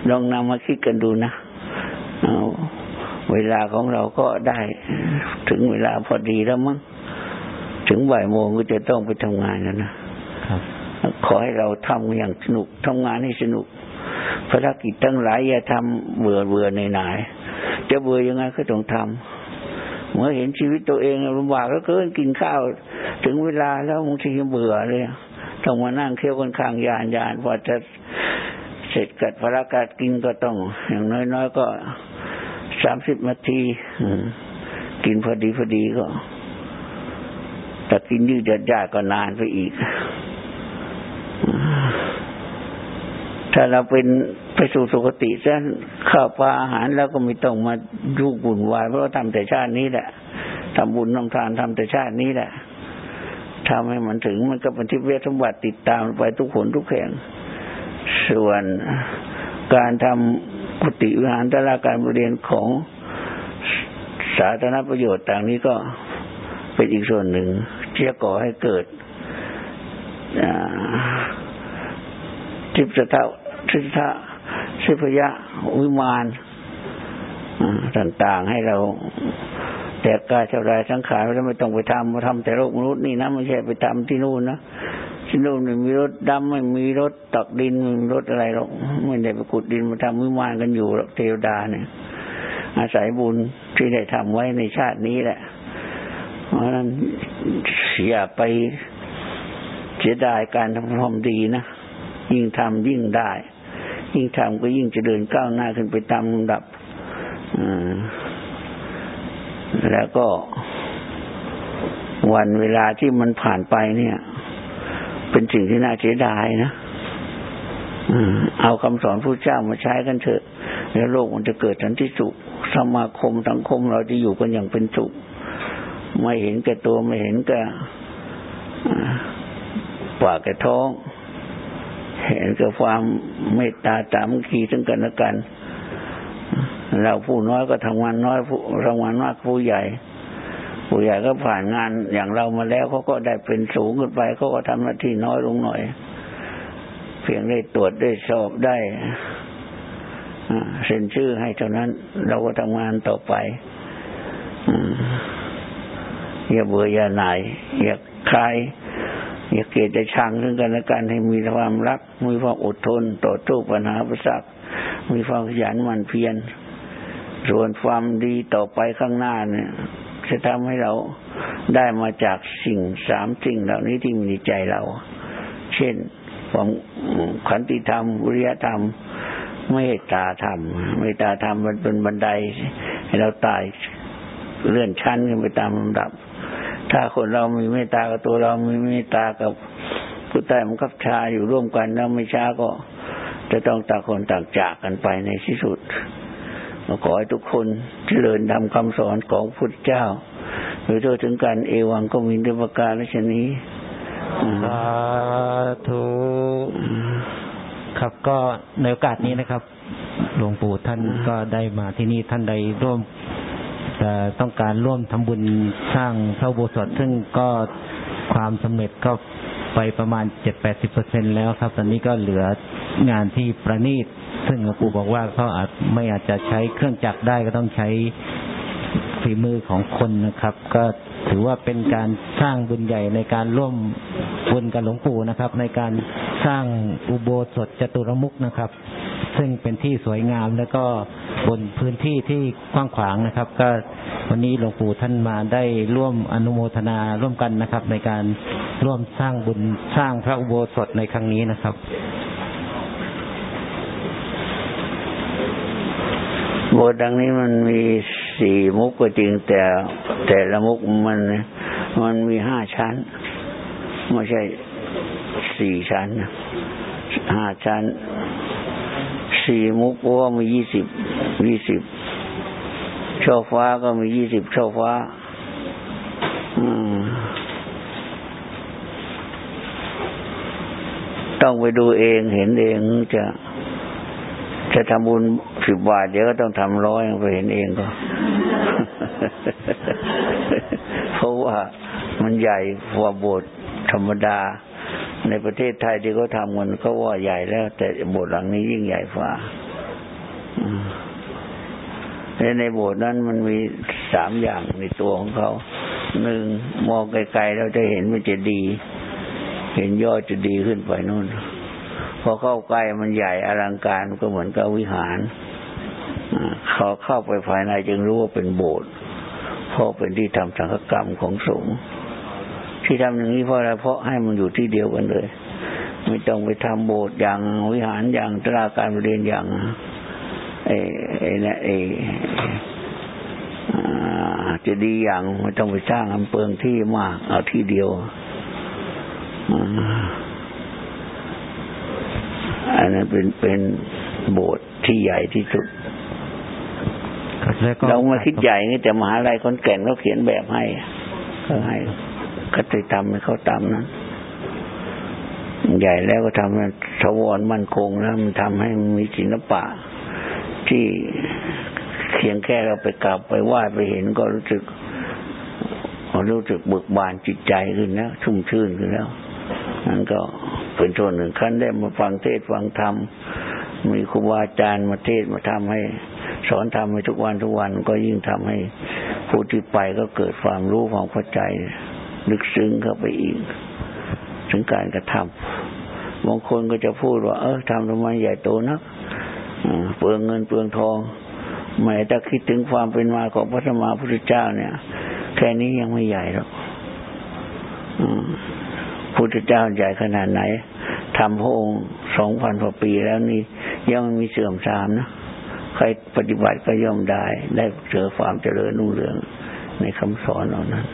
ลองนำมาคิดกันดูนะเวลาของเราก็ได้ ถึงเวลาพอดีแล้วมั้งถึงบ่ายโมงก็จะต้องไปทำงานกันนะขอให้เราทำอย่างสนุกทำงานให้สนุกภารกิจทั้งหลายอย่าทำเบื่อเบื่อในไหนจะเบื่อยังไงก็ต้องทำ เมื่อเห็นชีวิตตัวเองลำบากก็เกินกินข้าว ถึงเวลาแล้วบางทีเบื่อเลยต้องมานั่งเคี่ยวกันข้างยานยานพอจะเสร็จกัดภารกิจกินก็ต้อง อย่างน้อยๆก็สามสิบนาทีกินพอดีพอดีก็แต่กินยืดยาดก็นานไปอีก ถ้าเราเป็น สู่สุคติซะข้าวปลาอาหารแล้วก็ไม่ต้องมายุ่งวุ่นวายเพราะทำแต่ชาตินี้แหละทำบุญทำทานทำแต่ชาตินี้แหละทำให้มันถึงมันก็เป็นที่เวทสมบัติติดตามไปทุกผลทุกแห่ง ส่วนการทำกุฏิวิหารตลาการบริเรียนของสาธารณประโยชน์ต่างนี้ก็เป็นอีกส่วนหนึ่งที่จะก่อให้เกิดทิพย์เท่าทิพย์ ทิพยะวิมานต่างๆให้เราแต่กายชาวไรสังขารแล้วไม่ต้องไปทำมาทำแต่โลกมนุษย์นี่นะไม่ใช่ไปทำที่นู่นนะที่นู่นไม่มีรถดำไม่มีรถตักดินไม่มีรถอะไรหรอกไม่ได้ไปขุดดินมาทำวิมานกันอยู่หรอกเทวดาเนี่ยอาศัยบุญที่ได้ทำไว้ในชาตินี้แหละ เพราะนั้นอย่าไปเสียดายการทำความดีนะยิ่งทำยิ่งได้ ยิ่งทำก็ยิ่งจะเดินก้าวหน้าขึ้นไปตามลำดับแล้วก็วันเวลาที่มันผ่านไปเนี่ย เป็นสิ่งที่น่าเสียดายนะเอาคำสอนพระเจ้ามาใช้กันเถอะ แล้วโลกมันจะเกิดสันติสุขสมาคมสังคมเราจะอยู่กันอย่างเป็นสุขไม่เห็นแก่ตัวไม่เห็นแก่ปากแก่ท้อง เห็นกับความเมตตาตามคีซึ่งกันและกัน เราผู้น้อยก็ทำงานน้อยผู้ทำงานมากผู้ใหญ่ ผู้ใหญ่ก็ผ่านงานอย่างเรามาแล้วเขาก็ได้เป็นสูงขึ้นไปเขาก็ทำหน้าที่น้อยลงหน่อย เพียงได้ตรวจได้สอบได้เซ็นชื่อให้เท่านั้น เราก็ทำงานต่อไปอย่าเบื่ออย่าหน่ายอย่าคลาย อย่าเกลียดจะชังซึ่งกันและกันให้มีความรัก มีความอดทน ต่อตู้ปัญหาประสักมีความขยันหมั่นเพียรส่วนความดีต่อไปข้างหน้าเนี่ย จะทำให้เราได้มาจากสิ่งสามสิ่งเหล่านี้ที่มีในใจเรา เช่นความขันติธรรมวิริยธรรมเมตตาธรรมเมตตาธรรมมันเป็นบันได ให้เราตายเลื่อนชั้นขึ้นไปตามลำดับ ถ้าคนเรามีเมตตากับตัวเรามีเมตตากับผู้ใต้มันกับชาอยู่ร่วมกันแล้วไม่ช้าก็ จะต้องต่างคนต่างจากกันไปในที่สุดขอให้ทุกคนเจริญทำคำสอนของพุทธเจ้าโดยทั่วถึงการเอวังก็มีด้วยประการและชนี้สาธุครับก็ในโอกาสนี้นะครับ หลวงปู่ท่านก็ได้มาที่นี่ท่านได้ร่วม ต้องการร่วมทำบุญสร้างพระโบสถซึ่งก็ความสำเร็จก็ไปประมาณเจ็ดแปดสิบเปอร์เซ็นแล้วครับ ตอนนี้ก็เหลืองานที่ประณีต ซึ่งหลวงปู่บอกว่าเขาอาจไม่อาจจะใช้เครื่องจักรได้ก็ต้องใช้ฝีมือของคนนะครับ ก็ถือว่าเป็นการสร้างบุญใหญ่ในการร่วมบุญกับหลวงปู่นะครับ ในการสร้างอุโบสถจตุรมุกนะครับ ซึ่งเป็นที่สวยงามแล้วก็ บนพื้นที่ที่กว้างขวางนะครับ ก็วันนี้หลวงปู่ท่านมาได้ร่วมอนุโมทนาร่วมกันนะครับ ในการร่วมสร้างบุญสร้างพระอุโบสถในครั้งนี้นะครับบทดังนี้มันมีสี่มุกก็จริงแต่ แต่ละมุกมันมันมีห้าชั้น ไม่ใช่สี่ชั้นห้าชั้น สี่มุกว่ามียี่สิบยี่สิบช่อฟ้าก็มียี่สิบช่อฟ้าต้องไปดูเองเห็นเองจะจะทำบุญสิบบาท เดี๋ยวก็ต้องทำร้อยไปเห็นเองก็ เพราะว่ามันใหญ่กว่าโบสถ์ธรรมดา ในประเทศไทยที่เขาทำกันเขาว่าใหญ่แล้ว แต่โบสถ์หลังนี้ยิ่งใหญ่กว่าและในโบสถ์นั้นมันมีสามอย่างในตัวของเขาหนึ่งมองไกลๆเราจะเห็นมันจะดี เห็นยอดจะดีขึ้นไปนู่นพอเข้าใกล้มันใหญ่อลังการก็เหมือนกับวิหารเขาเข้าไปภายในจึงรู้ว่าเป็นโบสถ์เพราะเป็นที่ทำสังฆกรรมของสงฆ์ ที่ทำอย่างนี้เพราะอะไรเพราะให้มันอยู่ที่เดียวกันเลย ไม่ต้องไปทำโบสถ์อย่างวิหารอย่างตราการเรียนอย่างไอ้ไอ้นี่ไอ้จะดีอย่างไม่ต้องไปสร้างอำเปิงที่มาก เอาที่เดียวอ่าอันนั้นเป็นเป็นโบสถ์ที่ใหญ่ที่สุดครับแล้วก็เรามาคิดใหญ่นี่แต่มหาลัยคนแก่นเขาเขียนแบบให้ก็ให้ ก็จะทำให้เขาตามนั้นใหญ่แล้วก็ทำให้ถาวรมั่นคงแล้วมันทำให้มีศิลปะ ที่เพียงแค่เราไปกราบไปไหว้ไปเห็นก็รู้สึกรู้สึกเบิกบานจิตใจขึ้นแล้วชุ่มชื่นขึ้นแล้วนั่นก็เป็นส่วนหนึ่งขั้นได้มาฟังเทศฟังธรรมมีครูบาอาจารย์มาเทศมาทำให้ สอนทำให้ทุกวันทุกวันก็ยิ่งทำให้ผู้ที่ไปก็เกิดความรู้ความเข้าใจ ลึกซึ้งเข้าไปอีก ถึงการกระทำบางคนก็จะพูดว่า เออทำทำไมใหญ่โตนักเปลืองเงินเปลืองทองแม้ถ้าคิดถึงความเป็นมาของพระธรรมาพุทธเจ้าเนี่ย แค่นี้ยังไม่ใหญ่หรอกพุทธเจ้าใหญ่ขนาดไหนทำพระองค์สองพันกว่าปีแล้วนี่ยังม่มีเสื่อมทรามนะใครปฏิบัติก็ย่อมได้ ได้เจอความเจริญรุ่งเรืองในคำสอนเหล่านั้น